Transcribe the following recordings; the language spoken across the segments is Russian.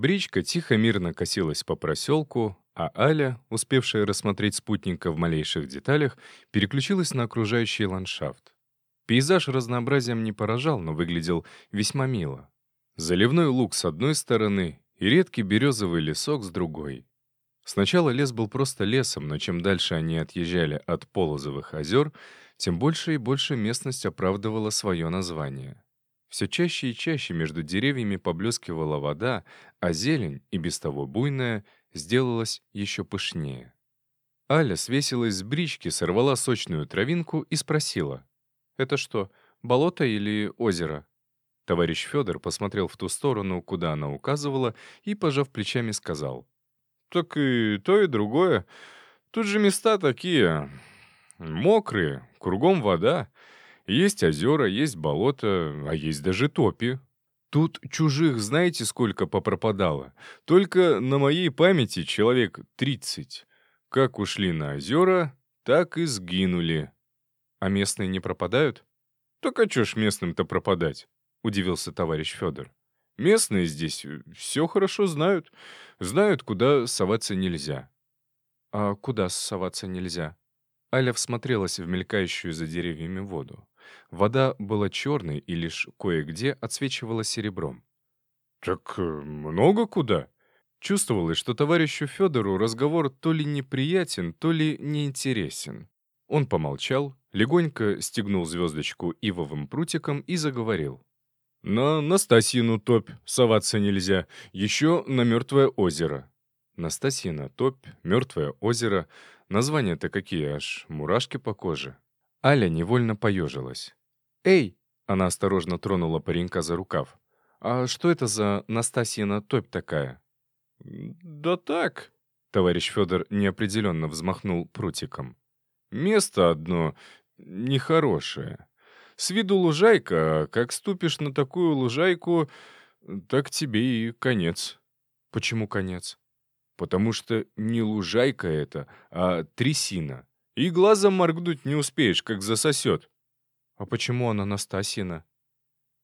Бричка тихо-мирно косилась по проселку, а Аля, успевшая рассмотреть спутника в малейших деталях, переключилась на окружающий ландшафт. Пейзаж разнообразием не поражал, но выглядел весьма мило. Заливной луг с одной стороны и редкий березовый лесок с другой. Сначала лес был просто лесом, но чем дальше они отъезжали от Полозовых озер, тем больше и больше местность оправдывала свое название. Все чаще и чаще между деревьями поблескивала вода, а зелень, и без того буйная, сделалась еще пышнее. Аля свесилась с брички, сорвала сочную травинку и спросила. «Это что, болото или озеро?» Товарищ Федор посмотрел в ту сторону, куда она указывала, и, пожав плечами, сказал. «Так и то, и другое. Тут же места такие... мокрые, кругом вода. Есть озера, есть болото, а есть даже топи. Тут чужих знаете сколько попропадало? Только на моей памяти человек 30. Как ушли на озера, так и сгинули. А местные не пропадают? Так а чё ж местным-то пропадать? Удивился товарищ Федор. Местные здесь все хорошо знают. Знают, куда соваться нельзя. А куда соваться нельзя? Аля всмотрелась в мелькающую за деревьями воду. Вода была черной и лишь кое-где отсвечивала серебром. «Так э, много куда?» Чувствовалось, что товарищу Федору разговор то ли неприятен, то ли неинтересен. Он помолчал, легонько стегнул звездочку ивовым прутиком и заговорил. «На Настасьину топь соваться нельзя, еще на Мертвое озеро». Настасьина топь, Мертвое озеро. Названия-то какие, аж мурашки по коже. Аля невольно поежилась. «Эй!» — она осторожно тронула паренька за рукав. «А что это за Настасьина топь такая?» «Да так», — товарищ Федор неопределенно взмахнул прутиком. «Место одно нехорошее. С виду лужайка, а как ступишь на такую лужайку, так тебе и конец». «Почему конец?» «Потому что не лужайка это, а трясина. И глазом моргнуть не успеешь, как засосет». «А почему она Настасьина?»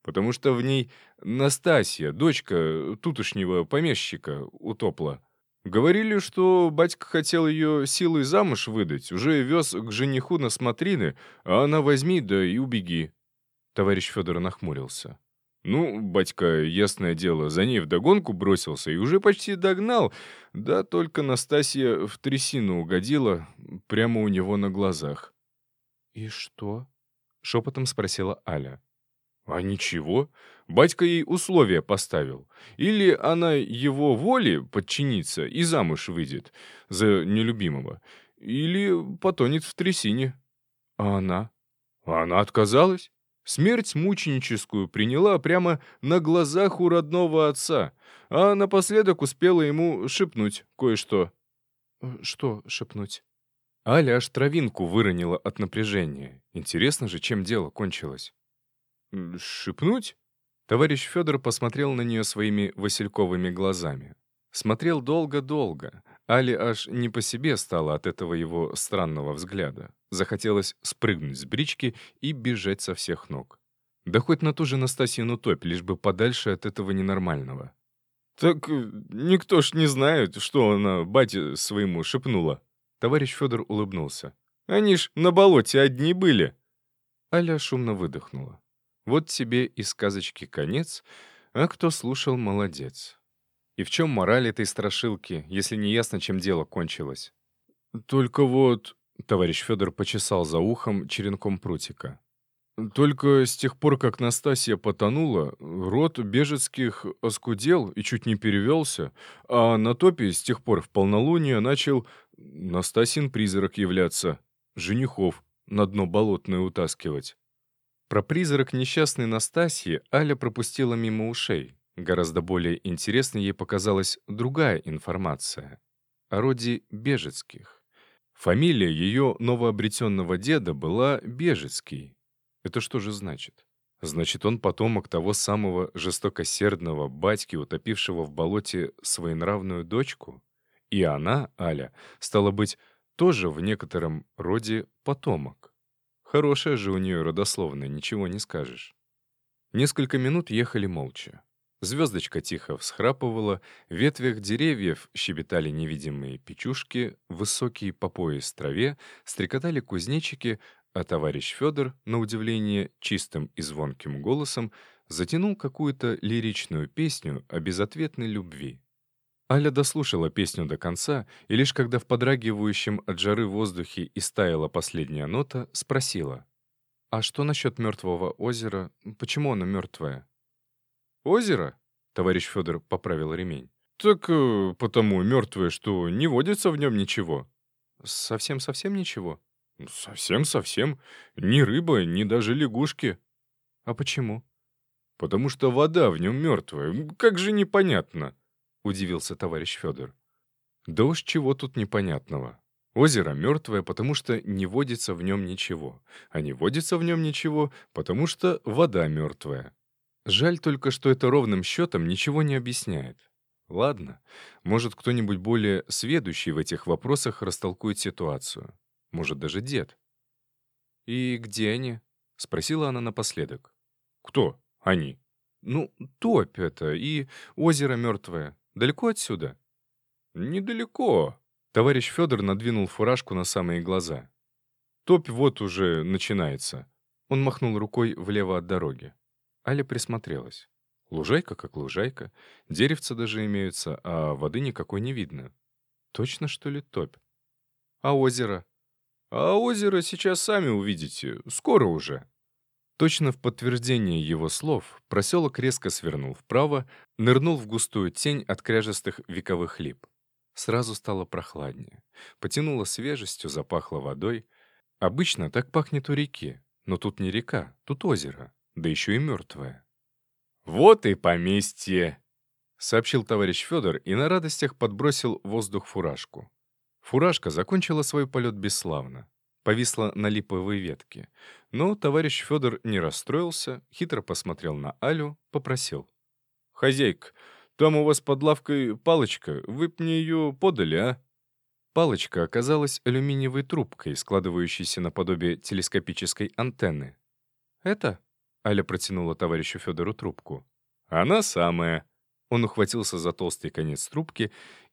«Потому что в ней Настасья, дочка тутошнего помещика, утопла. Говорили, что батька хотел ее силой замуж выдать, уже вез к жениху на смотрины, а она возьми да и убеги». Товарищ Федор нахмурился. Ну, батька, ясное дело, за ней вдогонку бросился и уже почти догнал, да только Настасья в трясину угодила прямо у него на глазах. «И что?» — шепотом спросила Аля. «А ничего. Батька ей условия поставил. Или она его воле подчинится и замуж выйдет за нелюбимого, или потонет в трясине. А она? А она отказалась. Смерть мученическую приняла прямо на глазах у родного отца, а напоследок успела ему шепнуть кое-что. «Э, «Что шепнуть?» Аля аж травинку выронила от напряжения. Интересно же, чем дело кончилось. «Шепнуть?» Товарищ Федор посмотрел на нее своими васильковыми глазами. Смотрел долго-долго. Али аж не по себе стало от этого его странного взгляда. Захотелось спрыгнуть с брички и бежать со всех ног. Да хоть на ту же Настасьину топь, лишь бы подальше от этого ненормального. «Так э, никто ж не знает, что она бате своему шепнула». Товарищ Федор улыбнулся. «Они ж на болоте одни были». Аля шумно выдохнула. Вот тебе и сказочки конец, а кто слушал, молодец. И в чем мораль этой страшилки, если не ясно, чем дело кончилось? Только вот... Товарищ Федор почесал за ухом черенком прутика. Только с тех пор, как Настасья потонула, род бежецких оскудел и чуть не перевелся, а на топе с тех пор в полнолуние начал Настасин призрак являться, женихов на дно болотное утаскивать. Про призрак несчастной Настасьи Аля пропустила мимо ушей. Гораздо более интересной ей показалась другая информация о роде Бежецких. Фамилия ее новообретенного деда была Бежецкий. Это что же значит? Значит, он потомок того самого жестокосердного батьки, утопившего в болоте своенравную дочку? И она, Аля, стала быть, тоже в некотором роде потомок. Хорошая же у нее родословная, ничего не скажешь. Несколько минут ехали молча. Звездочка тихо всхрапывала, в ветвях деревьев щебетали невидимые печушки, высокие по пояс траве стрекотали кузнечики, а товарищ Федор, на удивление, чистым и звонким голосом затянул какую-то лиричную песню о безответной любви. Аля дослушала песню до конца, и лишь когда в подрагивающем от жары воздухе истаяла последняя нота, спросила. «А что насчет мертвого озера? Почему оно мертвое?» «Озеро?» — товарищ Федор поправил ремень. «Так э, потому мертвое, что не водится в нем ничего». «Совсем-совсем ничего?» «Совсем-совсем. Ни рыба, ни даже лягушки». «А почему?» «Потому что вода в нем мертвая. Как же непонятно?» — удивился товарищ Федор. «Да уж чего тут непонятного. Озеро мертвое, потому что не водится в нем ничего, а не водится в нем ничего, потому что вода мертвая. Жаль только, что это ровным счетом ничего не объясняет. Ладно, может, кто-нибудь более сведущий в этих вопросах растолкует ситуацию. Может, даже дед. «И где они?» — спросила она напоследок. «Кто они?» «Ну, топь это и озеро мертвое. Далеко отсюда?» «Недалеко», Товарищ Федор надвинул фуражку на самые глаза. «Топь вот уже начинается». Он махнул рукой влево от дороги. Аля присмотрелась. Лужайка как лужайка, деревца даже имеются, а воды никакой не видно. Точно, что ли, топь? А озеро? А озеро сейчас сами увидите, скоро уже. Точно в подтверждение его слов проселок резко свернул вправо, нырнул в густую тень от кряжестых вековых лип. Сразу стало прохладнее. Потянуло свежестью, запахло водой. Обычно так пахнет у реки, но тут не река, тут озеро, да еще и мертвое. «Вот и поместье!» — сообщил товарищ Федор и на радостях подбросил воздух фуражку. Фуражка закончила свой полет бесславно. Повисла на липовой ветке. Но товарищ Федор не расстроился, хитро посмотрел на Алю, попросил. «Хозяйка, там у вас под лавкой палочка, вы б мне ее подали, а?» Палочка оказалась алюминиевой трубкой, складывающейся наподобие телескопической антенны. «Это?» — Аля протянула товарищу Федору трубку. «Она самая». Он ухватился за толстый конец трубки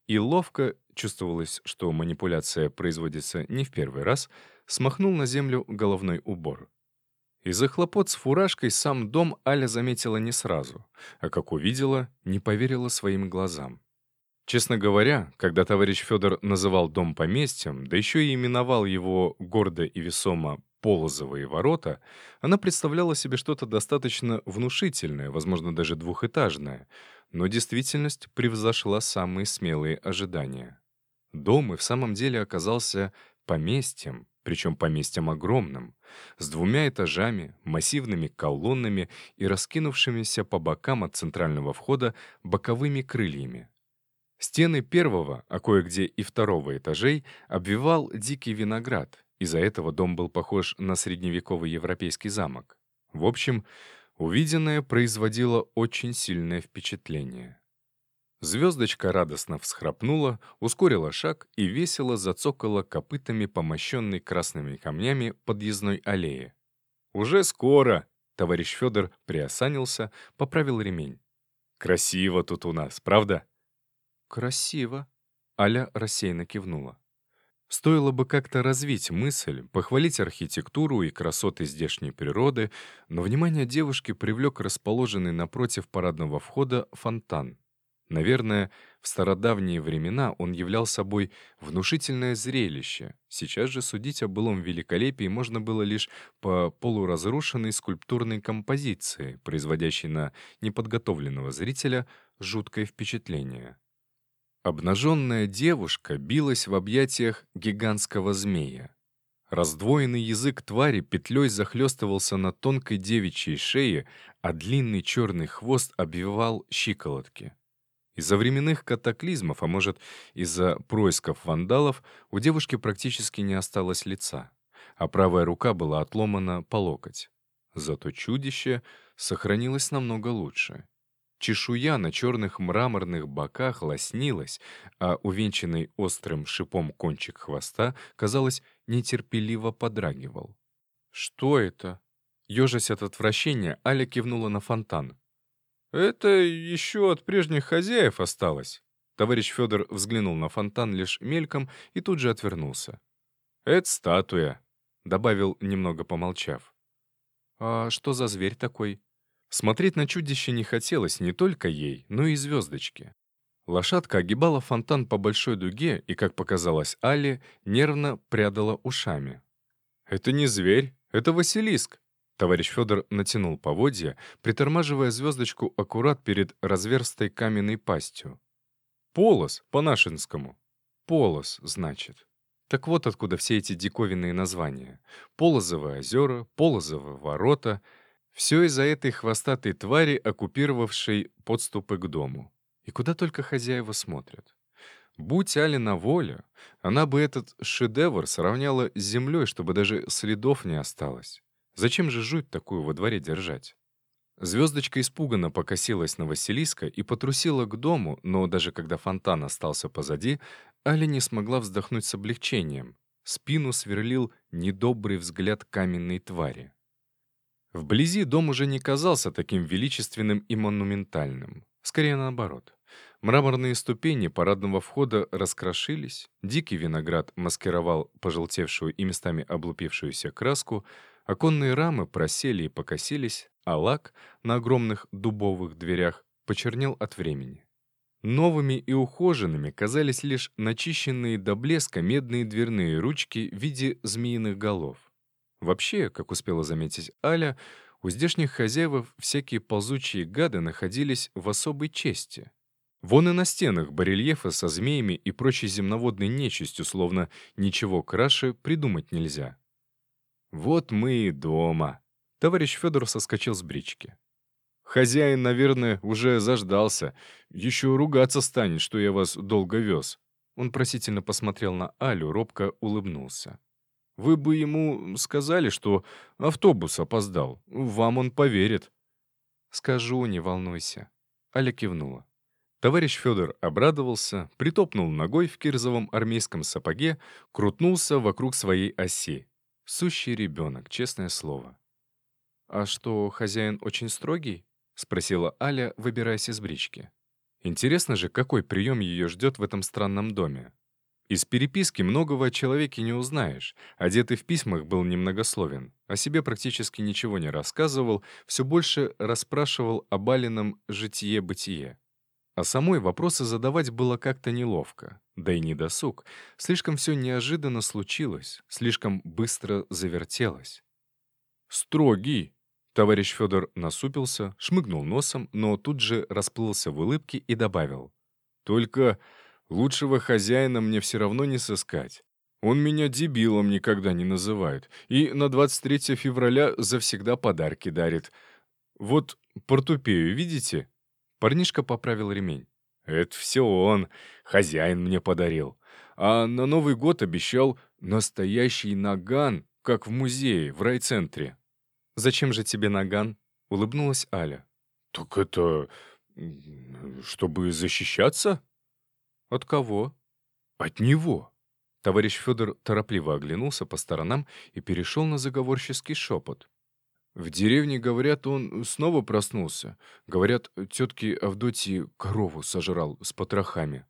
и ловко, чувствовалось, что манипуляция производится не в первый раз, смахнул на землю головной убор. Из-за хлопот с фуражкой сам дом Аля заметила не сразу, а как увидела, не поверила своим глазам. Честно говоря, когда товарищ Федор называл дом поместьем, да еще и именовал его гордо и весомо «полозовые ворота», она представляла себе что-то достаточно внушительное, возможно, даже двухэтажное, но действительность превзошла самые смелые ожидания. Дом и в самом деле оказался поместьем, причем поместьем огромным, с двумя этажами, массивными колоннами и раскинувшимися по бокам от центрального входа боковыми крыльями. Стены первого, а кое-где и второго этажей обвивал дикий виноград, из-за этого дом был похож на средневековый европейский замок. В общем, увиденное производило очень сильное впечатление. Звездочка радостно всхрапнула, ускорила шаг и весело зацокала копытами по мощенной красными камнями подъездной аллее. «Уже скоро!» — товарищ Федор приосанился, поправил ремень. «Красиво тут у нас, правда?» «Красиво!» — Аля рассеянно кивнула. Стоило бы как-то развить мысль, похвалить архитектуру и красоты здешней природы, но внимание девушки привлек расположенный напротив парадного входа фонтан. Наверное, в стародавние времена он являл собой внушительное зрелище. Сейчас же судить о былом великолепии можно было лишь по полуразрушенной скульптурной композиции, производящей на неподготовленного зрителя жуткое впечатление. Обнаженная девушка билась в объятиях гигантского змея. Раздвоенный язык твари петлей захлестывался на тонкой девичьей шее, а длинный черный хвост обвивал щиколотки. Из-за временных катаклизмов, а может, из-за происков вандалов, у девушки практически не осталось лица, а правая рука была отломана по локоть. Зато чудище сохранилось намного лучше. Чешуя на черных мраморных боках лоснилась, а увенчанный острым шипом кончик хвоста, казалось, нетерпеливо подрагивал. «Что это?» Ёжась от отвращения, Аля кивнула на фонтан. «Это еще от прежних хозяев осталось». Товарищ Федор взглянул на фонтан лишь мельком и тут же отвернулся. «Это статуя», — добавил, немного помолчав. «А что за зверь такой?» Смотреть на чудище не хотелось не только ей, но и звездочке. Лошадка огибала фонтан по большой дуге и, как показалось Али, нервно прядала ушами. «Это не зверь, это Василиск», Товарищ Федор натянул поводья, притормаживая звездочку аккурат перед разверстой каменной пастью. «Полос, по-нашинскому». «Полос, значит». Так вот откуда все эти диковинные названия. Полозовые озера, Полозовые ворота. Все из-за этой хвостатой твари, оккупировавшей подступы к дому. И куда только хозяева смотрят. Будь Али на воле, она бы этот шедевр сравняла с землей, чтобы даже следов не осталось. Зачем же жуть такую во дворе держать? Звездочка испуганно покосилась на Василиска и потрусила к дому, но даже когда фонтан остался позади, Аля не смогла вздохнуть с облегчением. Спину сверлил недобрый взгляд каменной твари. Вблизи дом уже не казался таким величественным и монументальным. Скорее наоборот. Мраморные ступени парадного входа раскрошились, дикий виноград маскировал пожелтевшую и местами облупившуюся краску, Оконные рамы просели и покосились, а лак на огромных дубовых дверях почернел от времени. Новыми и ухоженными казались лишь начищенные до блеска медные дверные ручки в виде змеиных голов. Вообще, как успела заметить Аля, у здешних хозяев всякие ползучие гады находились в особой чести. Вон и на стенах барельефы со змеями и прочей земноводной нечистью, словно ничего краше придумать нельзя. «Вот мы и дома». Товарищ Федор соскочил с брички. «Хозяин, наверное, уже заждался. Еще ругаться станет, что я вас долго вез». Он просительно посмотрел на Алю, робко улыбнулся. «Вы бы ему сказали, что автобус опоздал. Вам он поверит». «Скажу, не волнуйся». Аля кивнула. Товарищ Федор обрадовался, притопнул ногой в кирзовом армейском сапоге, крутнулся вокруг своей оси. Сущий ребенок, честное слово. «А что, хозяин очень строгий?» — спросила Аля, выбираясь из брички. Интересно же, какой прием ее ждет в этом странном доме. Из переписки многого о человеке не узнаешь. Одетый в письмах был немногословен. О себе практически ничего не рассказывал, все больше расспрашивал о Балином житие-бытие. А самой вопросы задавать было как-то неловко. Да и не досуг. Слишком все неожиданно случилось, слишком быстро завертелось. «Строгий!» Товарищ Федор насупился, шмыгнул носом, но тут же расплылся в улыбке и добавил. «Только лучшего хозяина мне все равно не сыскать. Он меня дебилом никогда не называет, и на 23 февраля завсегда подарки дарит. Вот портупею, видите?» Парнишка поправил ремень. «Это все он, хозяин мне подарил. А на Новый год обещал настоящий наган, как в музее, в райцентре». «Зачем же тебе наган?» — улыбнулась Аля. «Так это... чтобы защищаться?» «От кого?» «От него». Товарищ Федор торопливо оглянулся по сторонам и перешел на заговорческий шепот. В деревне, говорят, он снова проснулся. Говорят, тетки Авдотьи корову сожрал с потрохами.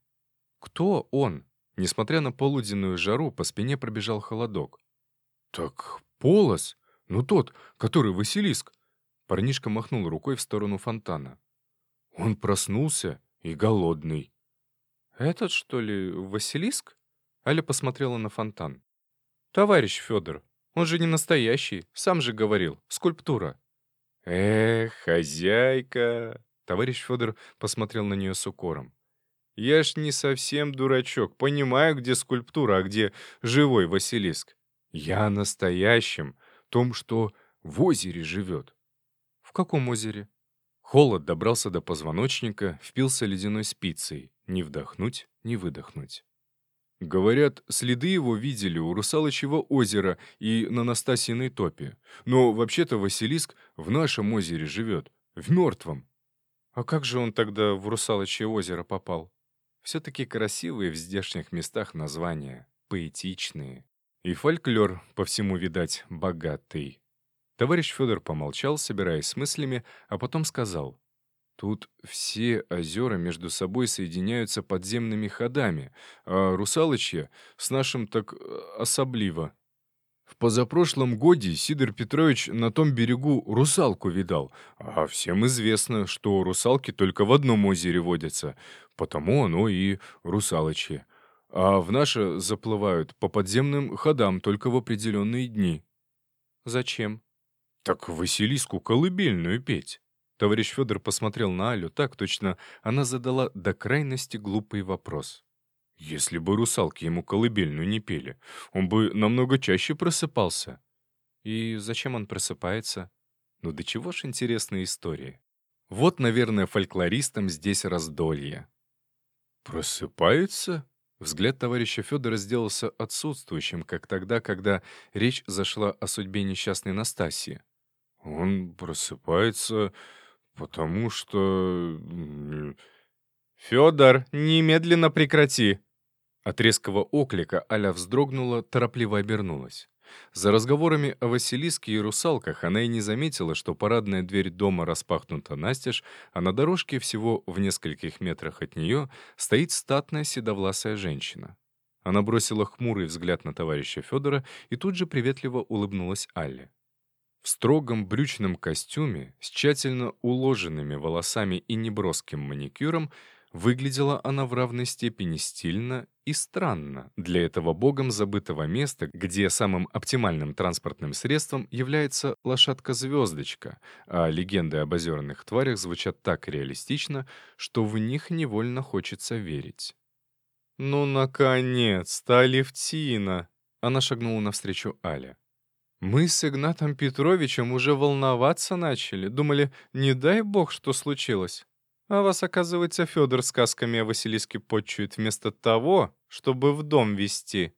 Кто он? Несмотря на полуденную жару, по спине пробежал холодок. Так Полос? Ну тот, который Василиск. Парнишка махнул рукой в сторону фонтана. Он проснулся и голодный. «Этот, что ли, Василиск?» Аля посмотрела на фонтан. «Товарищ Федор, он же не настоящий, сам же говорил, скульптура». «Эх, хозяйка!» Товарищ Федор посмотрел на нее с укором. «Я ж не совсем дурачок, понимаю, где скульптура, а где живой Василиск. Я настоящим, том, что в озере живет». «В каком озере?» Холод добрался до позвоночника, впился ледяной спицей. Не вдохнуть, не выдохнуть. Говорят, следы его видели у Русалочьего озера и на Настасьиной топе. Но вообще-то Василиск в нашем озере живет, в мертвом. А как же он тогда в Русалочье озеро попал? Все-таки красивые в здешних местах названия, поэтичные. И фольклор, по всему видать, богатый. Товарищ Федор помолчал, собираясь с мыслями, а потом сказал. Тут все озера между собой соединяются подземными ходами, а русалочье с нашим так э, особливо. В позапрошлом годе Сидор Петрович на том берегу русалку видал, а всем известно, что русалки только в одном озере водятся, потому оно и русалочье. А в наше заплывают по подземным ходам только в определенные дни. Зачем? Так Василиску колыбельную петь. Товарищ Федор посмотрел на Алю так точно, она задала до крайности глупый вопрос. Если бы русалки ему колыбельную не пели, он бы намного чаще просыпался. И зачем он просыпается? Ну до чего ж интересная история. Вот, наверное, фольклористам здесь раздолье. «Просыпается?» Взгляд товарища Федора сделался отсутствующим, как тогда, когда речь зашла о судьбе несчастной Настасии. «Он просыпается, потому что...» «Федор, немедленно прекрати!» От резкого оклика Аля вздрогнула, торопливо обернулась. За разговорами о Василиске и русалках она и не заметила, что парадная дверь дома распахнута настежь, а на дорожке всего в нескольких метрах от нее стоит статная седовласая женщина. Она бросила хмурый взгляд на товарища Федора и тут же приветливо улыбнулась Алле. В строгом брючном костюме, с тщательно уложенными волосами и неброским маникюром, Выглядела она в равной степени стильно и странно для этого богом забытого места, где самым оптимальным транспортным средством является лошадка-звездочка, а легенды об озерных тварях звучат так реалистично, что в них невольно хочется верить. «Ну, наконец-то, Алевтина!» Она шагнула навстречу Але. «Мы с Игнатом Петровичем уже волноваться начали. Думали, не дай бог, что случилось. А вас, оказывается, Федор сказками о Василиске подчует вместо того, чтобы в дом вести.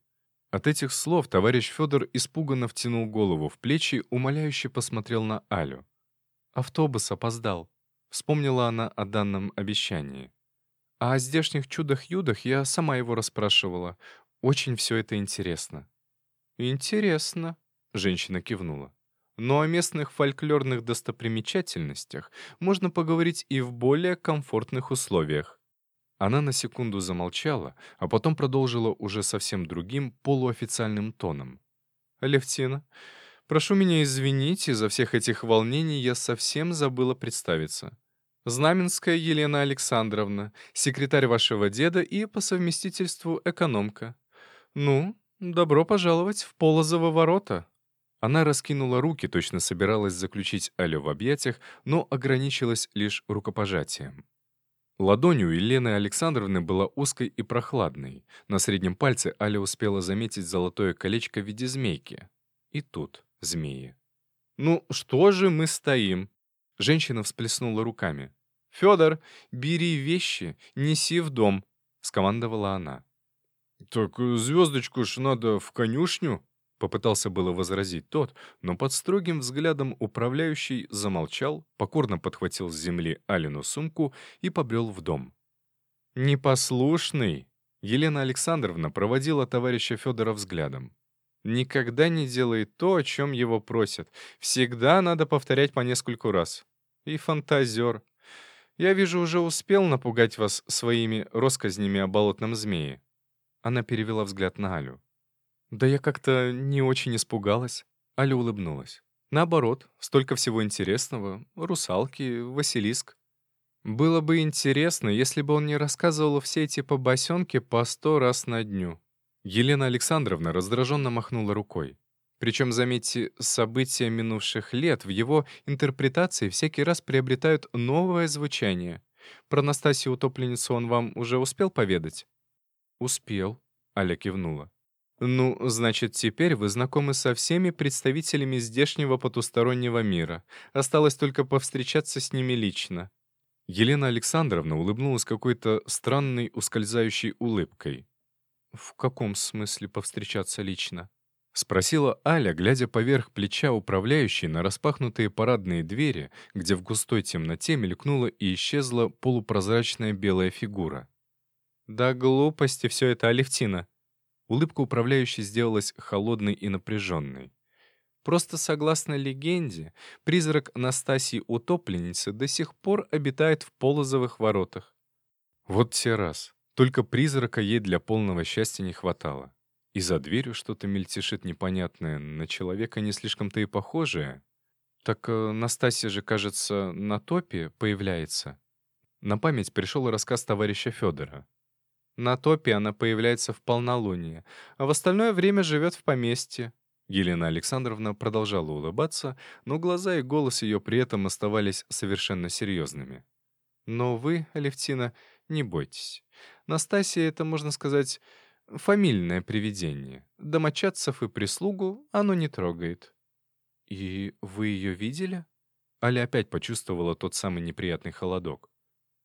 От этих слов товарищ Федор испуганно втянул голову в плечи, умоляюще посмотрел на Алю. «Автобус опоздал», — вспомнила она о данном обещании. «А о здешних чудах-юдах я сама его расспрашивала. Очень все это интересно». «Интересно», — женщина кивнула. Но о местных фольклорных достопримечательностях можно поговорить и в более комфортных условиях. Она на секунду замолчала, а потом продолжила уже совсем другим полуофициальным тоном. «Алевтина, прошу меня извинить, из-за всех этих волнений я совсем забыла представиться. Знаменская Елена Александровна, секретарь вашего деда и по совместительству экономка. Ну, добро пожаловать в Полозово ворота». Она раскинула руки, точно собиралась заключить Алю в объятиях, но ограничилась лишь рукопожатием. Ладонь у Елены Александровны была узкой и прохладной. На среднем пальце Аля успела заметить золотое колечко в виде змейки. И тут змеи. «Ну, что же мы стоим?» Женщина всплеснула руками. «Федор, бери вещи, неси в дом», — скомандовала она. «Так звездочку ж надо в конюшню», Попытался было возразить тот, но под строгим взглядом управляющий замолчал, покорно подхватил с земли Алину сумку и побрел в дом. «Непослушный!» Елена Александровна проводила товарища Федора взглядом. «Никогда не делает то, о чем его просят. Всегда надо повторять по нескольку раз. И фантазер. Я вижу, уже успел напугать вас своими россказнями о болотном змее». Она перевела взгляд на Алю. Да я как-то не очень испугалась. Аля улыбнулась. Наоборот, столько всего интересного. Русалки, Василиск. Было бы интересно, если бы он не рассказывал все эти побосенки по сто раз на дню. Елена Александровна раздраженно махнула рукой. Причем, заметьте, события минувших лет в его интерпретации всякий раз приобретают новое звучание. Про Настасью утопленницу он вам уже успел поведать? «Успел», — Аля кивнула. «Ну, значит, теперь вы знакомы со всеми представителями здешнего потустороннего мира. Осталось только повстречаться с ними лично». Елена Александровна улыбнулась какой-то странной ускользающей улыбкой. «В каком смысле повстречаться лично?» — спросила Аля, глядя поверх плеча управляющей на распахнутые парадные двери, где в густой темноте мелькнула и исчезла полупрозрачная белая фигура. «Да глупости все это, Алевтина!» Улыбка управляющей сделалась холодной и напряженной. Просто согласно легенде, призрак Настасии Утопленницы до сих пор обитает в Полозовых воротах. Вот те раз. Только призрака ей для полного счастья не хватало. И за дверью что-то мельтешит непонятное, на человека не слишком-то и похожее. Так э, Настасья же, кажется, на топе появляется. На память пришел рассказ товарища Федора. На топе она появляется в полнолуние, а в остальное время живет в поместье. Елена Александровна продолжала улыбаться, но глаза и голос ее при этом оставались совершенно серьезными. «Но вы, Алевтина, не бойтесь. Настасья — это, можно сказать, фамильное привидение. Домочадцев и прислугу оно не трогает». «И вы ее видели?» Аля опять почувствовала тот самый неприятный холодок.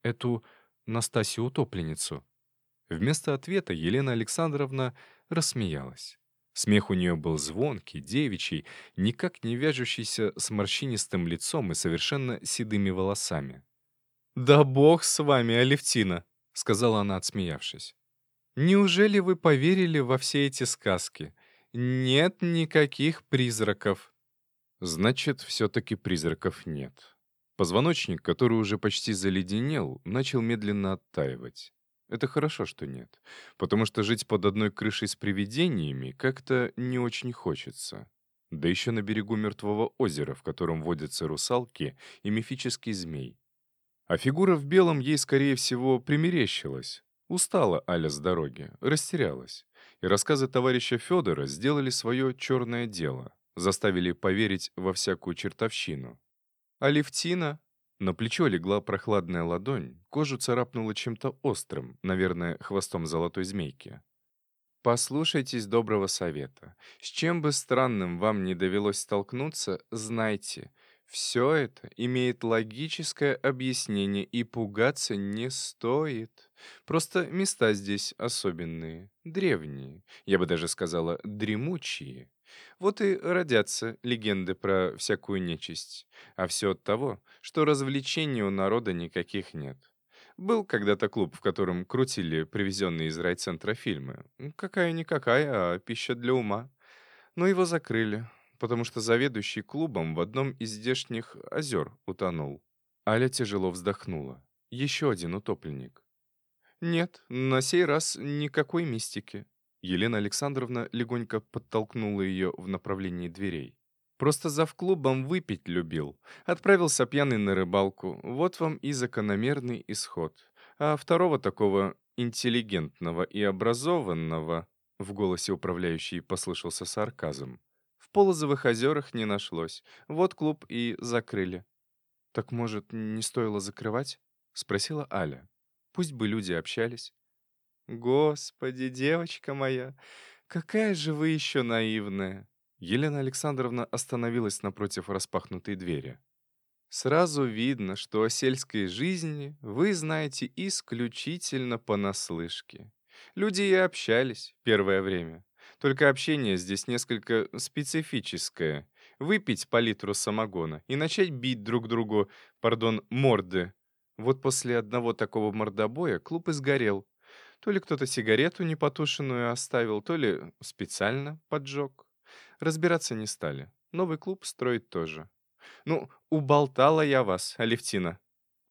«Эту Настасью-утопленницу». Вместо ответа Елена Александровна рассмеялась. Смех у нее был звонкий, девичий, никак не вяжущийся с морщинистым лицом и совершенно седыми волосами. «Да бог с вами, Алевтина!» — сказала она, отсмеявшись. «Неужели вы поверили во все эти сказки? Нет никаких призраков». Значит, все-таки призраков нет. Позвоночник, который уже почти заледенел, начал медленно оттаивать. Это хорошо, что нет. Потому что жить под одной крышей с привидениями как-то не очень хочется. Да еще на берегу мертвого озера, в котором водятся русалки и мифический змей. А фигура в белом ей, скорее всего, примерещилась. Устала Аля с дороги, растерялась. И рассказы товарища Федора сделали свое черное дело, заставили поверить во всякую чертовщину. «Алевтина?» На плечо легла прохладная ладонь, кожу царапнула чем-то острым, наверное, хвостом золотой змейки. «Послушайтесь доброго совета. С чем бы странным вам не довелось столкнуться, знайте, все это имеет логическое объяснение и пугаться не стоит. Просто места здесь особенные, древние, я бы даже сказала, дремучие. Вот и родятся легенды про всякую нечисть. А все от того, что развлечений у народа никаких нет. Был когда-то клуб, в котором крутили привезенные из райцентра фильмы. Какая-никакая, а пища для ума. Но его закрыли, потому что заведующий клубом в одном из здешних озер утонул. Аля тяжело вздохнула. Еще один утопленник. Нет, на сей раз никакой мистики. Елена Александровна легонько подтолкнула ее в направлении дверей. Просто зав клубом выпить любил. Отправился пьяный на рыбалку. Вот вам и закономерный исход. А второго такого интеллигентного и образованного в голосе управляющей послышался сарказм. В Полозовых озерах не нашлось. Вот клуб и закрыли. «Так, может, не стоило закрывать?» — спросила Аля. «Пусть бы люди общались». «Господи, девочка моя, какая же вы еще наивная!» Елена Александровна остановилась напротив распахнутой двери. «Сразу видно, что о сельской жизни вы знаете исключительно понаслышке. Люди и общались первое время. Только общение здесь несколько специфическое. Выпить по литру самогона и начать бить друг другу, пардон, морды. Вот после одного такого мордобоя клуб и сгорел. То ли кто-то сигарету непотушенную оставил, то ли специально поджег. Разбираться не стали. Новый клуб строить тоже. Ну, уболтала я вас, Алевтина.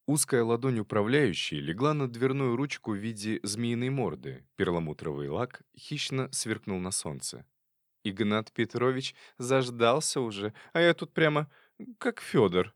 Узкая ладонь управляющей легла на дверную ручку в виде змеиной морды. Перламутровый лак хищно сверкнул на солнце. Игнат Петрович заждался уже, а я тут прямо как Федор.